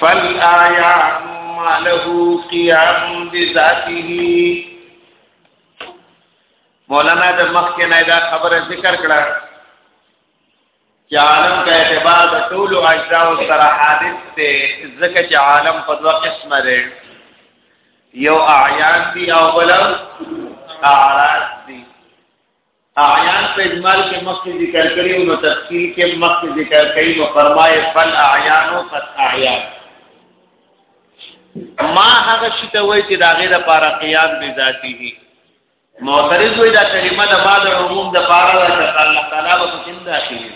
فالآيات ما له قيام بذاته مولانا د مخکې نه دا خبره ذکر کړه چې عالم کا اعتبار د ټول اجزاء سره حادث ته ځکه چې عالم په دوه قسمه دی یو اعیان دی او بل اعراض دی اعیان په اجمال کې مخکې ذکر کړی او نو تفصیل کې مخکې ذکر کړی نو فرمایي فل اعیان او قد اعیان ما هغه شی ته وای چې داغه د پاره قیام به ذاتی هی معترض وای دا کلمه د ما د عموم د پاره ده چې الله تعالی به کوم داخلي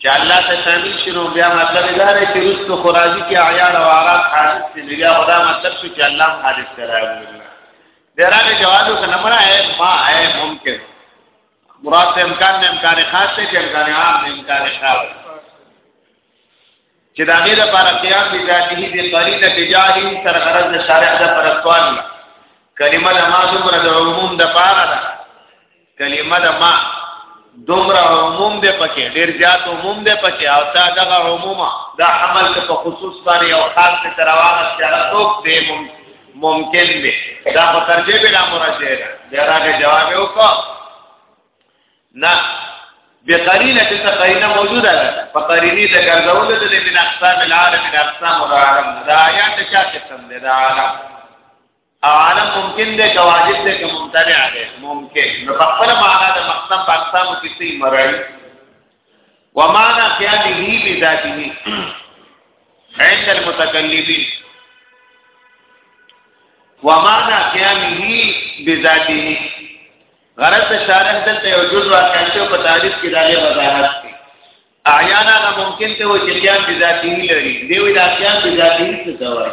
چې الله ته شامل شنو بیا مطلب دا دی چې رسو خراجی کې اعیان او اعراض حادث دي بیا خدا مطلب شو چې الله حادث کراوي دراغه جواب څه نه مرا ہے ما ہے ممکن مراد ته امکان نه امکان خاص ته چې امکان عام نه امکان خاص چې دا غیر لپاره قیام دي ذاته دي قرینه بجاهی سره غرض شارع ده پر اقوال کلمه د ماذو پر د عموم د پاره ده کلمه د ما دومره عموم دی پکې ډیر زیات عموم دی پکې او تا دغه عمومه د حمل په خصوص باندې او خاص په تراوانه سره څوک دی ممکن دی دا په ترجمه بلا مرجه ده دا راغه جواب وکړه نه بقرینه چې څه قرینه موجوده ده په قرینه د ګرځولو د من اقسام العالم من اقسام العالم دا آیات چا قسم دی دا عالم او عالم ممکن دی که واجب دی که ممتنع دی ممکن نو په خپل معنا د مقسم په اقسامو کې سي مرای ومانا قیامه بذاته عند المتکلمین ومانا قیامه بذاته غرض شارح دلته یو جز واقع شو په تعریف کې دغه وضاحت کوي اعیانا دا ممکن ته و چې قیام بذاته لري دی وی دا قیام بذاته څه ته وایي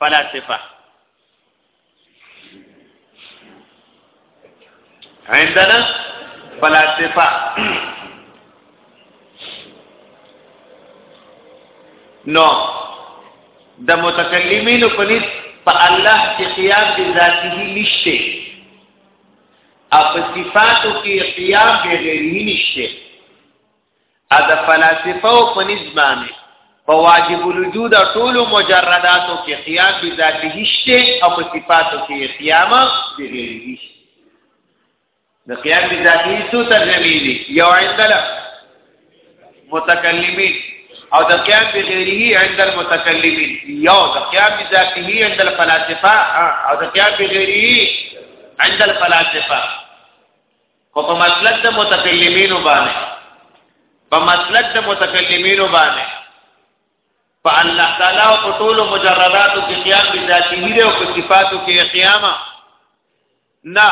فلاسفه عندنا فلاسفه نو د متکلمینو په نس په الله کې قیام د ذاتی نشته او په صفاتو کې قیام د غیره نشته ا د فلسفه او په نسبانه په واجب الوجود ټول مجرداتو کې قیام به ذاتی هشته او په صفاتو کې قیامه به غیری د قیام به ذاتی څو ترجمې دي یو عندل متکلمین او د قیام به غیره عند المتکلمین یو د قیام به ذاتی عند الفلاسفه او د قیام به غیره عند الفلاسفه خو په مسلک د متکلمینو باندې په مسلک د متکلمینو باندې په الله تعالی او په ټولو مجرداتو کې قیام به ذاتی دی او په صفاتو کې قیامه نه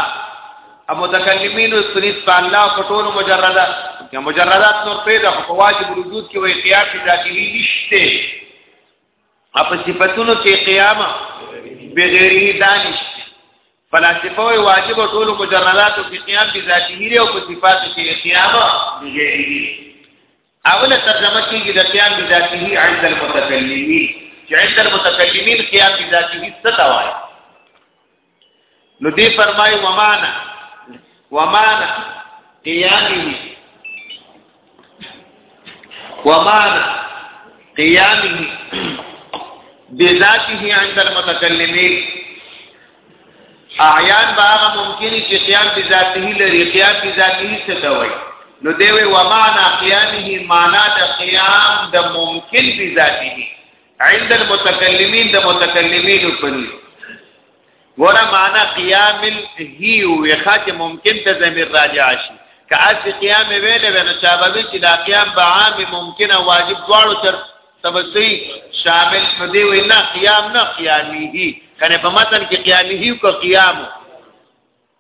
ا متکلمین سنیت په الله په ټولو مجردات یا مجردات نور پیدا په واجب وجود کې وې قیام به ذاتی نشته اپ صفاتونو کې قیامه بغیره دانش فلسفه وی واجب ټول مجردات په قیام کې ذاتی او په صفات کې قیامه بغیره اوله ترجمه کې د قیام بذاته عند المتکلمین چې عند المتکلمین قیام بذاته څه توایي نو دی فرمای ومانا ومانا قیامه ومانا قیامه بذاته عند المتكلمين اعیان به هغه ممکنی چې قیام بذاته لري قیام بذاته څه ته وایي نو دی وی ومانا قیامه معنا د قیام د ممکن بذاته عند المتکلمین د متکلمین په نس ګوره معنا قیام هی وخا چې ممکن ته زمير راجع شي که اس قیام ویلې ونه چا به چې دا قیام به عام ممکن او واجب دواړو تر تبسی شامل ندی وی نه قیام نه قیامی هی کنه په متن کې قیامی هی او قیامو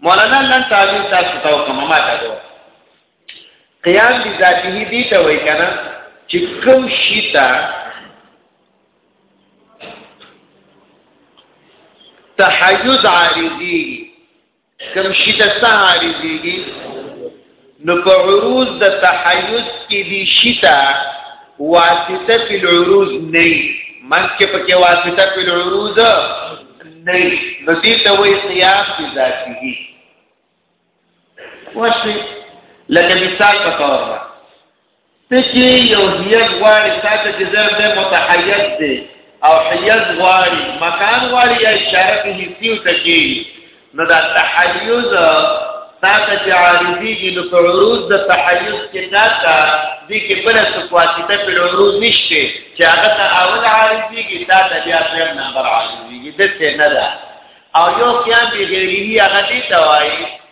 مولانا لن تعلیم تاسو ته کومه ماته ده قیام دي ذاتی دي ته وای کنه چې کوم شي ته تحیز عارضی کوم شي ته عارضی نو په عروض د تحیز کې دی شتا واسطه فی العروض نه من کې پکې واسطه فی العروض نه نو دې ته وایي قیاس فی ذاتی وشي لکه مثال په تور ته چی یو حیز غواړی تاته چی زر ده متحیز ده او حیز غواړی مکان غواړی یا اشاره په حسیو تکی نو دا تحیز تاته چی عارضی گی نو پر عروض ده تحیز که تاته دی که بلا سکواسیتا پر عروض نشته چی آغا تا اول عارضی گی تاته بیا سر نمبر عارضی گی دسته نده او یو قیام بی غیریه آغا دیتا وائی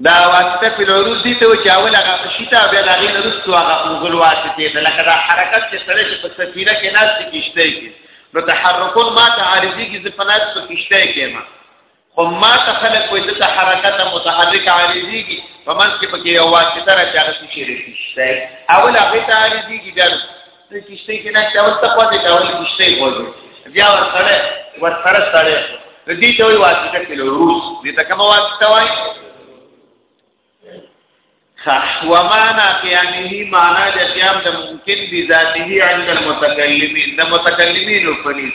دا واسطه په لوروز دي ته چې اول هغه شیتا بیا دا غي نرستو هغه مغل واسطه ده لکه دا حرکت چې سره چې په سفینه کې ناس کې کیشته کې نو تحرکون ما ته عارضی کې ز پناس په کیشته کې ما خو ما ته خلق وې د حرکت متحرک عارضی کې په منځ کې پکې یو واسطه راځي چې شي اول هغه ته عارضی کې ته کیشته کې نه چاول ته پاتې چاول کیشته ورځي بیا ور سره ور سره سره د دې ته وی واسطه کې له روس دې ته کوم واسطه وای صح ومانا قیامه معنا د قیام د ممکن بذاته عند المتکلمین د متکلمین په نس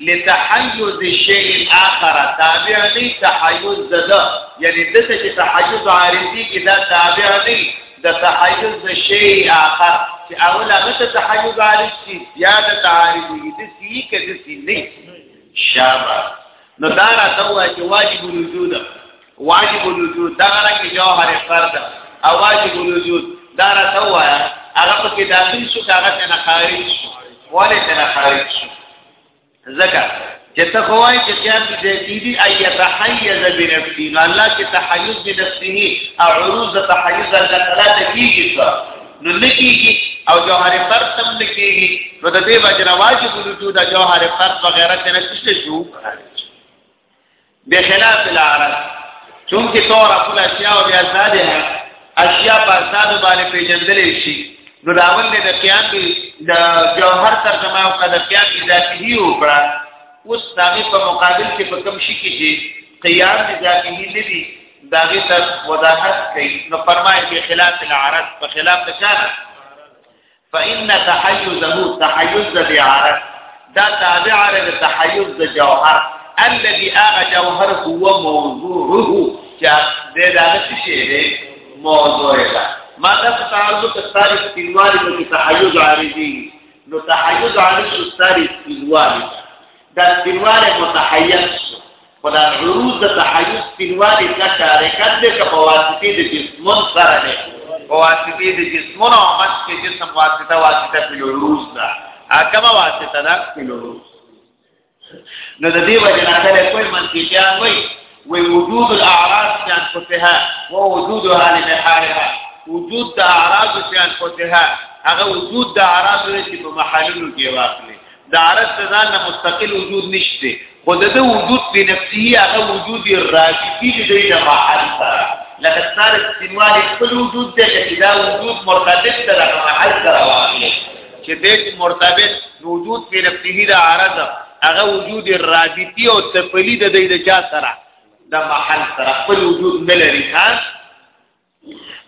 لتحيز الشيء الاخر تابع لي تحيز ده یعنی دته چې تحيز عارضی کې دا تابع لي د تحيز د شيء اخر چې اول هغه ته تحيز عارض شي یا د تعارض دي د سی کې د سی نه شابه نو دا راته وایي چې واجب الوجود واجب الوجود دا رنګ یو هر فرد او واجب الوجود دا راته وایا هغه په کې داخل شو هغه څنګه خارج شو ولې څنګه خارج شو زکه چې ته خوای چې قیام دې دې دې ایت حیز بنفسی نو الله چې تحیز بنفسه او عروض تحیز الله تعالی ته کیږي نو لکیږي او جوهر فرد تم لکیږي نو د دې وجه واجب وجود د جوهر فرد وغیرہ څنګه څه شو بخلاف العرب چونکه تور خپل اشیاء او ازاده اشیاء په ازاده باندې پیژندل شي نو راول نه د قیام د جوهر ترجمه او د قیام د ذاتی وکړه اوس داغه په مقابل کې په کوم شي کې چې قیام د ذاتی نه دی داغه تر وضاحت کوي نو فرمایي په خلاف العرض په خلاف د چا فإن تحيزه تحيز د عرب دا تابع د تحيز د جوهر الذي اغه جوهر هو موضوعه چې د دغه شی دی موضوع ده ما دا تعرض ته ستاري سپینوالي نو کې تحيز عارضي نو تحيز عارض ستاري سپینوالي دا سپینوالي متحيز خدا عروض د تحیز سپینوالی کا شارکت دی که په واسطه د جسمون سره دی په واسطه د جسمون او مس کې جسم واسطه واسطه په عروض ده هغه واسطه ده په عروض نو د دې وجه نه سره کوئی منطقيان وای وی وجود الاعراض جان فتحه و وجودها لمحالها وجود د اعراض جان فتحه هغه وجود د اعراض چې په محلونو کې واقع د عرش د ځان نه مستقل وجود نشته خو د وجود په نفسي هغه وجود راځي چې د محل سره لکه ستاره سیموال خپل وجود دی چې دا وجود مرتبط ده د محل سره واقعي چې د مرتبط وجود په نفسي د عرض هغه وجود راځي او تپلی د دې د چا سره د محل سره خپل وجود نه لري خاص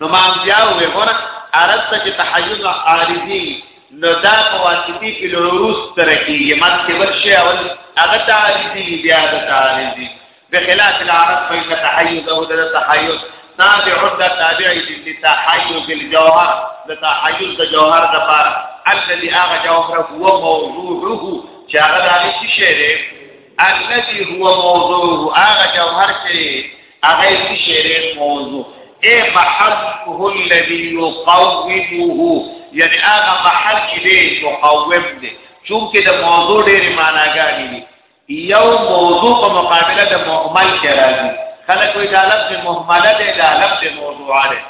نو ما بیا وې ګوره عرض ته چې تحیز عارضی نو دا په واسطه په لوروس تر کېږي مات کې ورشي اول هغه تعریضی بیا د تعریضی بخلاف العرض فإن تحيز او د تحيز تابع د تابع د تحيز الجوهر د تحيز د جوهر د پاره الذي هغه جوهر هو موضوعه چې هغه د شی دی الذي هو موضوعه هغه جوهر چې هغه شعر موضوع اے محله الذي يقومه یعنی هغه محل چې دی مقوم دی چونکه د موضوع ډېری معناګانې دي یو موضوع په مقابله د مهمل کې راځي خلک وایي دا لفظ مهمله دی دا لفظ موضوع دی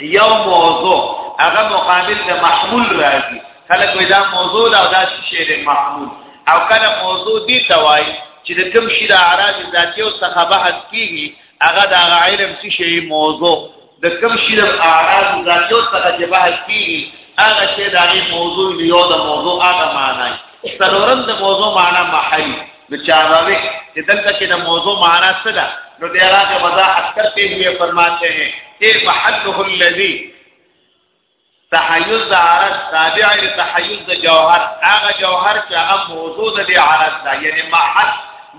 یو موضوع هغه مقابل د محمول راځي کله کوي دا موضوع دا دا شی د محمول او کله موضوع دی توای چې د کوم شی د اعراض ذاتی او څخه بحث کیږي هغه د علم څه شی موضوع د کوم شی د اعراض ذاتی او څخه چې بحث کیږي هغه شی د موضوع یو د موضوع هغه معنی څلورم د موضوع معنی محلی نو چاغوي چې دلته کې د موضوع معنا څه ده نو بیا راځي وضاحت کرتے ہوئے فرماتے ہیں اے محله الذی تحیز عرض تابع لتحیز جوهر هغه جوهر چې هغه موضوع د عرض ده یعنی محل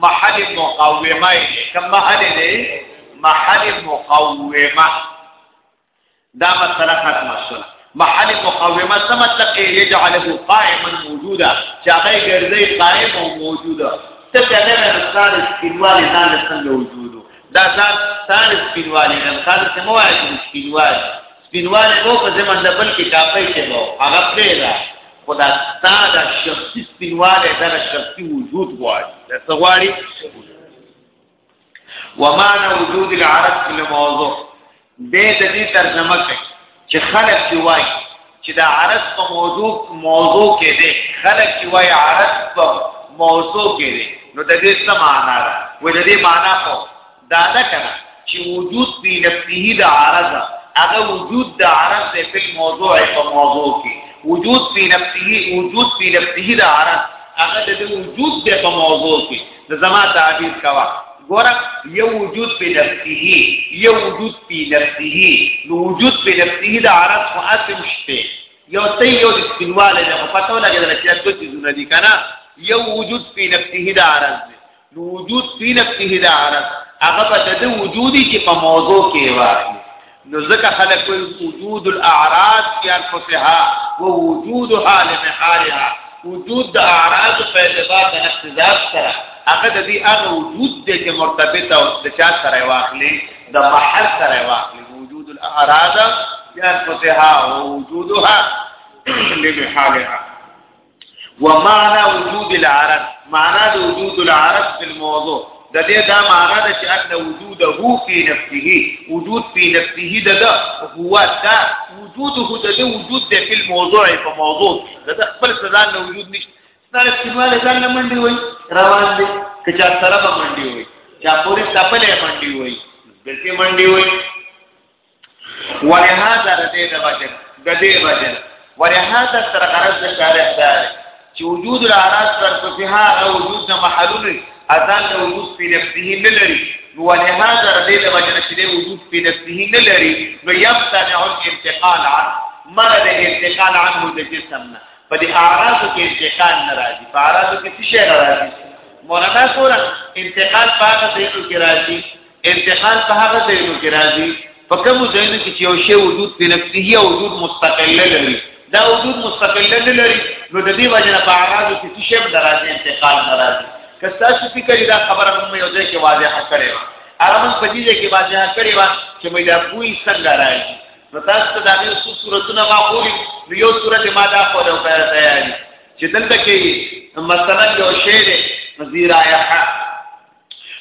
محل مقاومه کوم محل دی محل مقاومه دا مسله ختمه شوه محل مقومه څه مطلب کې یجعله قائما موجودا چې هغه ګرځي قائم او موجودا ته کله انسان سپینوالی ځان له څنګه وجود دا ځان ځان سپینوالی نه خان څه مو وایي سپینوالی سپینوالی مو په زمند بل کې کافي کې وو هغه پرې دا خدا ستاده شخصي سپینوالی دا شخصي وجود غواړي دا څه غواړي ومعنى وجود العرب في الموضوع به د دې ترجمه کوي چې خلک دی وای چې دا عرض په موضوع موضوع کې دی خلک دی وای عرض په موضوع کې دی نو د دې څه معنا ده و د دې معنا خو دا نه کنه چې وجود په نفسه د عرض هغه وجود د عرض په موضوع په موضوع کې وجود په نفسه وجود په نفسه د عرض هغه د وجود په موضوع کې د زما تعبیر کوا ګوره یو وجود په نفسه یو وجود په نفسه نو وجود په نفسه د عرب خو اسم شته یو ته یو د سپینواله د پتو لګیدل چې دوه چیزونه دي کنه یو وجود په نفسه د عرب دی نو وجود په نفسه د عرب هغه په د وجودي چې په موضوع کې واقع نو ځکه خلک وي وجود الاعراض في انفسها ووجودها لمحارها وجود د اعراض په اعتبار د نفس ذات سره هغه د دې هغه وجود دی چې مرتبط او د چا سره واخلي د محل سره واخلي وجود الاعراض ينفتها ووجودها لمحالها ومعنى وجود العرض معنى د وجود العرض في الموضوع د دې دا معنی ده چې ان وجوده فی نفسه وجود فی نفسه ده ده هو دا وجوده ده ده وجود ده فی الموضوع په موضوع ده ده خپل ځان له وجود نشته ستاره سیماله ځان نه منډي وای روان دي که چا سره منډي وای چا پوری تپلې منډي وای بلکې منډي وای ولهذا د دې د وجه د دې وجه ولهذا تر غرض د شارح دار چې وجود الاعراض پر صفها او وجود د محلول اذان د وجود په نفسه نه لري ولهذا د دې د وجه چې د وجود په نفسه نه لري نو يفتنع الانتقال عن مرض الانتقال عنه د جسم نه په دې اعراض کې انتقال ناراضي په اعراض کې څه شي ناراضي مولانا سورہ انتقال پاک دې کې راځي انتقال په هغه ځایونو کې راځي په کوم ځایونو کې چې یو شی وجود په نفسه او وجود مستقل لري دا وجود مستقل لري نو د دې وجه نه په اعراض کې څه شی درازي انتقال درازي که تاسو فکر دا خبره مې یو ځای کې واضحه کړې و هغه من په دې کې واضحه کړې و چې مې دا کوی څنګه راځي نو تاسو ته دا یو څو صورتونه ما خوري نو یو صورت ما دا خو له پیدا تیاري چې دلته کې مثلا یو شی دی مزیرایه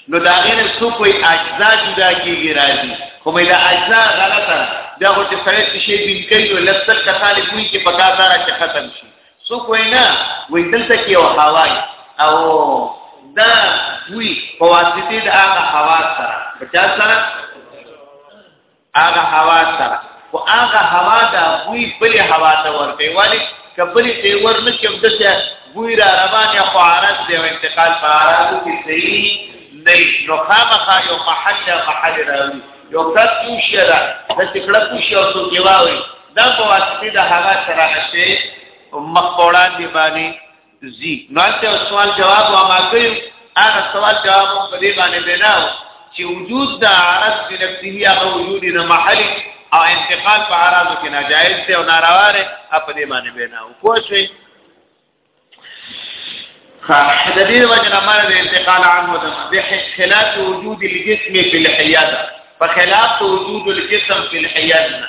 نو دا غیر سو کوئی اجزا جدا کیږي راځي خو مې دا اجزا غلطه دا هو چې سړی څه شي بین کوي نو لستر کسان کوي چې پکا سره چې ختم شي سو کوئی نه وې دلته کې او هواي او دا وی په واسطه د هغه حواس سره په چا سره هغه هوا سره او هغه هوا دا بوی بلی هوا ته ورته والی کبلی ته ور نه کوم دته بوی را روان یا خو عرض دی او انتقال په عرض کې صحیح نه نو خامخا یو محل محل راوي یو کټ کوشه دا د ټکړه کوشه او څوک واوي دا په واسطه د هغه سره شي مخ په وړاندې باندې زی نو ته سوال جواب او ما کوي هغه سوال جواب په دې باندې بنا چې وجود د عرض په نفسه هغه وجود نه محلي او انتقال په عرض کې ناجایز دی او ناروا دی په دې باندې بنا او کوشش د دې وجه نه مراد انتقال عن مدم به خلاف وجود الجسم في الحياه فخلاف وجود الجسم في الحياه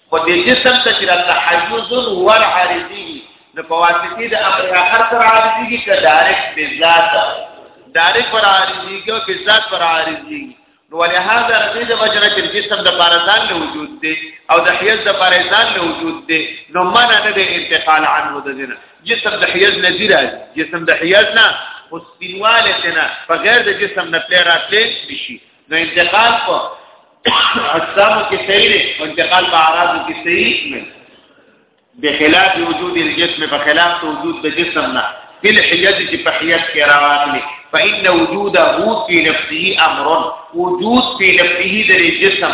خو دې جسم ته چې تحیز ور عارضی نو په واسطه د امر اخر سره عارضی کې ډایرکټ بذات ډایرکټ پر عارضی کې او بذات پر عارضی نو ولهدا رضی د وجره چې جسم د بارزان له وجود دی او د حیز د بارزان له وجود دی نو منع نه دی انتقال عنه د دینه جسم د حیز نه دی راځي جسم د حیز نه خو سپینواله نه بغیر د جسم نه پلی راتلی نشي نو انتقال په اجسامو کې صحیح دی او انتقال په اعراضو کې صحیح نه بخلاف وجود الجسم بخلاف وجود د جسم نه بل حیات چې په حیات کې راواتلی فإن وجوده في نفسه أمر وجود في نفسه د جسم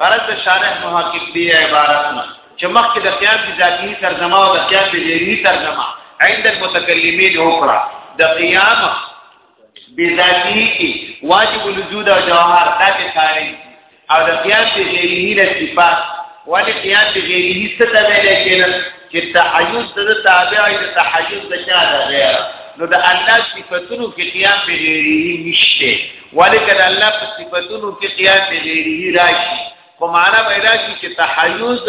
غرض د شارح محقق دی عبارت نه چې مخکې د قیام د ذاتی ترجمه او د قیام د غیری ترجمه عند المتکلمین وکړه د قیام بذاتی کی واجب الوجود او جوهر دا کې خارج او د قیام د غیری له صفات ولې قیام د غیری څه ته ویل کېږي چې تحیز د تابع د تحیز د چا د غیر نو د الله صفاتونو کې قیام به غیری نشته ولې کله الله په صفاتونو کې قیام به غیره راشي خو معنا به راشي چې تحیز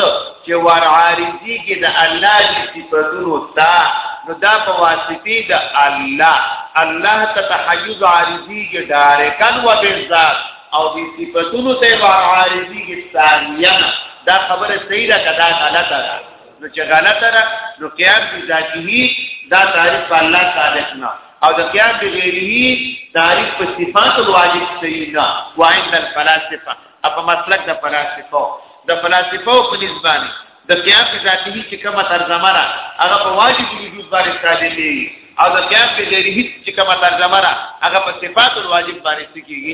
چې ور عارضی کې د الله د صفاتونو تا نو دا په واسطه د الله الله ته تحیز عارضی کې ډایرکن و بالذات او د صفاتونو ته ور عارضی کې ثانیا دا خبره صحیح ده کدا غلطه ده نو چې غلطه ده نو قیاس به ذاتی دا تعریف په الله ثابت نه او د قیاس به غیره تعریف په صفات الواجب صحیح نه وعند الفلاسفه اپا مسلک د فلاسفه د فلاسفه په نسبانه د قیاس ذاتی چې کومه ترجمه را هغه په واجب وجود باندې ثابت دی او د قیاس غیره چې کومه ترجمه را هغه په صفات الواجب باندې کیږي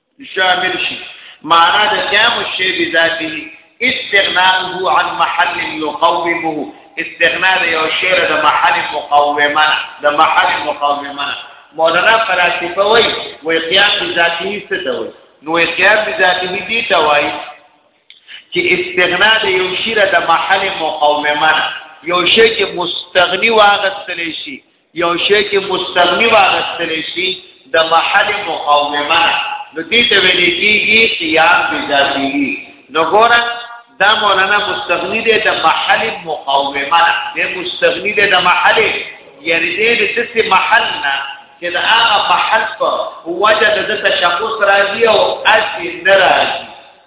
شامل شي معنا د قیام الشی بذاته استغناءه عن محل يقومه استغناء د یو شی د محل مقومه د محل مقومه مولانا فلسفه وای وای قیام بذاته څه ته وای نو قیام بذاته دي ته وای چې استغناء د یو شی د محل مقومه یو شی چې مستغنی واغستلی شي یو شی چې مستغنی واغستل شي د محل مقاومه نو دې ته ویل کېږي قیام بذاتی نو ګوره دا مولانا مستغنی دی د محل مقاومه نه مستغنی دی د محل یعنی دې د څه محل نه چې دا هغه محل په وجه د تشخص راځي او اصل نه راځي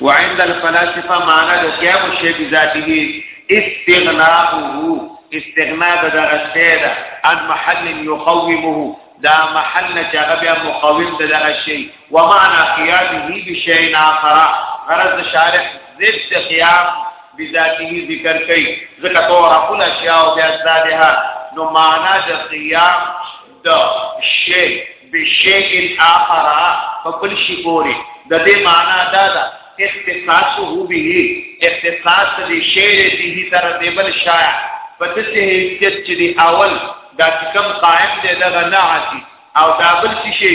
وعند الفلاسفه معنا د قیام الشی بذاته استغناءه استغناء د دغه شی ده ان محل يقومه دا محل چې هغه بیا مقاوم د دغه شی و معنا قیامه بشی اخر غرض شارح ضد قیام بذاته ذکر کوي ذکر تو رفل اشیاء بیا ذاتها نو معنا د قیام د شی بشیء آخر په بل شي پورې د دې معنا دا ده اختصاصه به اختصاص دې شعر دې تر دې بل شاعر په دې حیثیت چې دی اول دا کم قائم دی دغه نه عتی او دا بل شي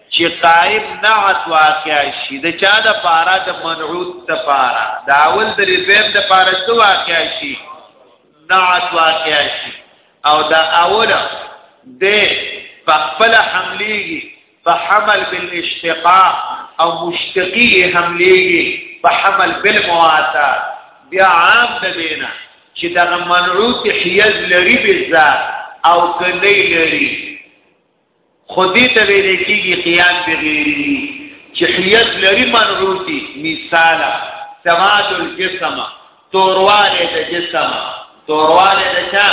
چې قائم نعت واقع شي د چا د پارا د منعوت د پارا دا اول د دویم د پارا څه واقع شي نعت واقع شي او دا اول د خپل حملېږي په حمل بالاشتقاق او مشتقي حملېږي په حمل بالمواتا بیا عام د دینه چې دا منعوت حیز لري بزا او کني لري خودی ته ویل کیږي قیاس به غیری چې حیث لري منعوتی مثال سواد الجسم تورواله د جسم تورواله د چا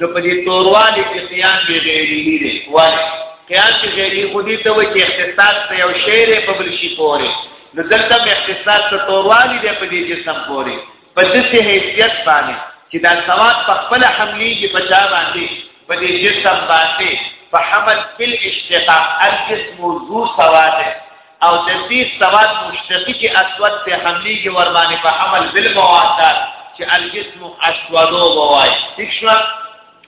نو په دې تورواله کې قیاس به غیری دی ولی قیاس به غیری خودی ته و چې اختصاص په یو شعر په بل شي پورې نو دلته اختصاص ته تورواله دی په دې جسم پورې په داسې حیثیت باندې چې دا ثواب په خپل حملې کې بچا باندې په دې جسم باندې په حمل بل اشتقاق الجسم ذو سواد او د دې سواد مشتقي کې اسود په حملې کې ور باندې په حمل بل مواد چې الجسم اسود وای ٹھیک شو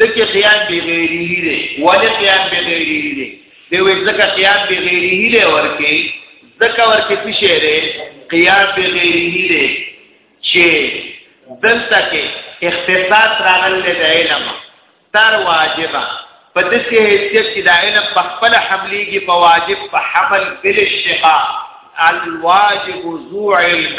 ځکه قیام به غیره دی ولې قیام به غیره دی دی وې ځکه قیام به غیره دی ورکی ځکه ورکی څه شی دی قیام به غیره دی چې دلته کې اختصاص راغلی د علم تر واجبہ په دې کې حیثیت کې د علم په خپل حملې کې په واجب په حمل بل شقا الواجب ذو علم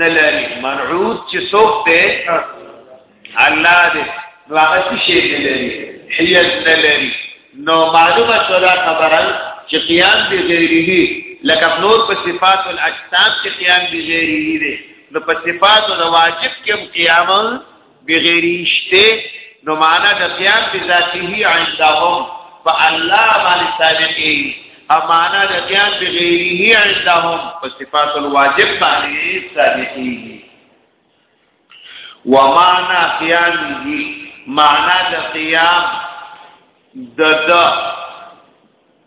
نلری منعود چې څوک دی الله دې نو هغه څه شي نلری حیث نلری نو معلومه شوه خبره چې قیام دی غیره لکه نور په صفات الاجسام کې قیام دی غیره دی نو په صفات د واجب کې قیام بغیر اشته نو معنا د قیام بذاته عندهم فالله باندې صادقي امانه د قیام بغیره عندهم په صفات الواجب باندې صادقي ومانا قیامه معنا د قیام د د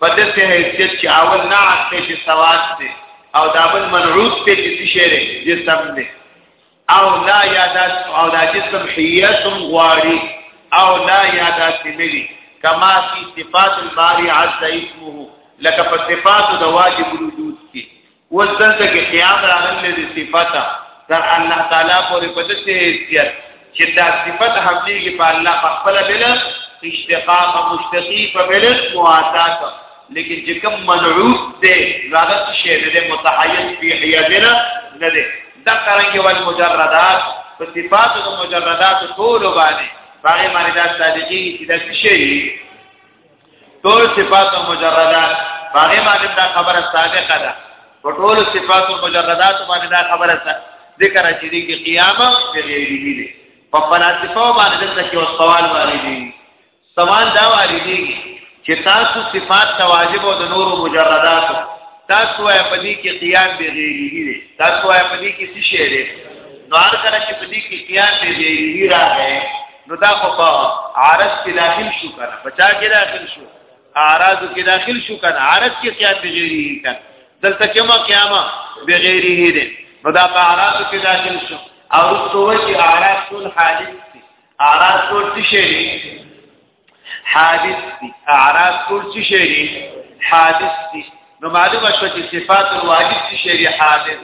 په داسې حیثیت چې اول نه عاطفه چې سواد دی او دا بل منعوت دی چې څه شی دی جسم دی او لا یادات او دا جسم حیاتم غواړي او لا یادات ملي کما فی صفات الباری عز اسمه لکه په صفات د واجب الوجود کې اوس دلته کې قیام راغلی دی صفته تر الله تعالی پورې په دې حیثیت چې دا صفت حملېږي په الله په خپل بل اشتقاق مشتقی په بل مواتات لیکن چې کوم منعوت دی زادت شی دی متحیز فی حیاتنا نه دی دا څنګه ول مجردات په صفات او مجردات ټول باندې باندې باندې دا صادقی چې دا شی ټول صفات مجردات باغې باندې دا خبره سابقه ده په ټول صفات مجردات باندې دا خبره ذکر چې دي کې قیامه د غیبی دي په فلسفه باندې دلته کې او سوال واري دي سوال دا واري دي چې تاسو صفات تواجب او د نور مجردات تاسو یې په دې کې قیام به غیبی دي تاسو یې په دې کې څه شی دي نو هر کله چې په دې کې قیام به غیبی راغی نو دا خو په عارض کې داخل شو کنه بچا کې داخل شو اعراض کې داخل شو کنه عارض کې قیام بغیره کنه دلته کې ما قیامه بغیره دې نو دا په اعراض کې داخل شو او رسوه کې اعراض ټول حادث دي اعراض ټول څه شي حادث دي اعراض ټول څه شي حادث دي نو معلومه شو چې صفات الواجب څه شي حادث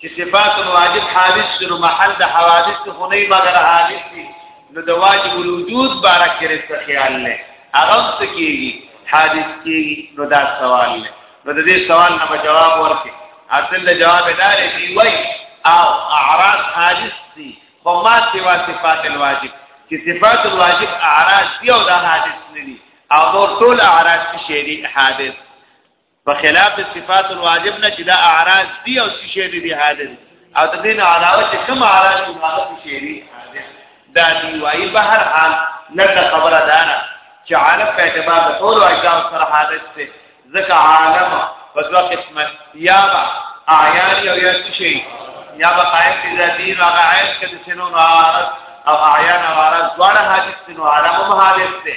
چې صفات واجب حادث شنو محل د حوادث خو نه مګر حادث دي نو د واجب الوجود باره کې رته خیال نه هغه څه کیږي حادث کیږي نو دا سوال نه نو د دې سوال نه جواب ورکړي اصل د جواب دار دی وای او اعراض حادث دي خو ما سوا صفات الواجب چې صفات الواجب اعراض دی او دا حادث نه دي او نور ټول اعراض شي دي حادث په خلاف د صفات الواجب نه چې دا اعراض دی او څه شی دی حادث او د دې نه علاوه چې کوم اعراض دی هغه څه شی دی حادث دا دی وایي به هر حال لکه خبره ده نه چې عالم په اعتبار د ټول اجزاء سره حادث دی ځکه عالم په دوه قسمه یا با اعیان او یا څه شی یا با قائم دي ذاتی او هغه عین کې د سينو عارض او اعیان او عارض دواړه حادث دي نو عالم هم حادث دی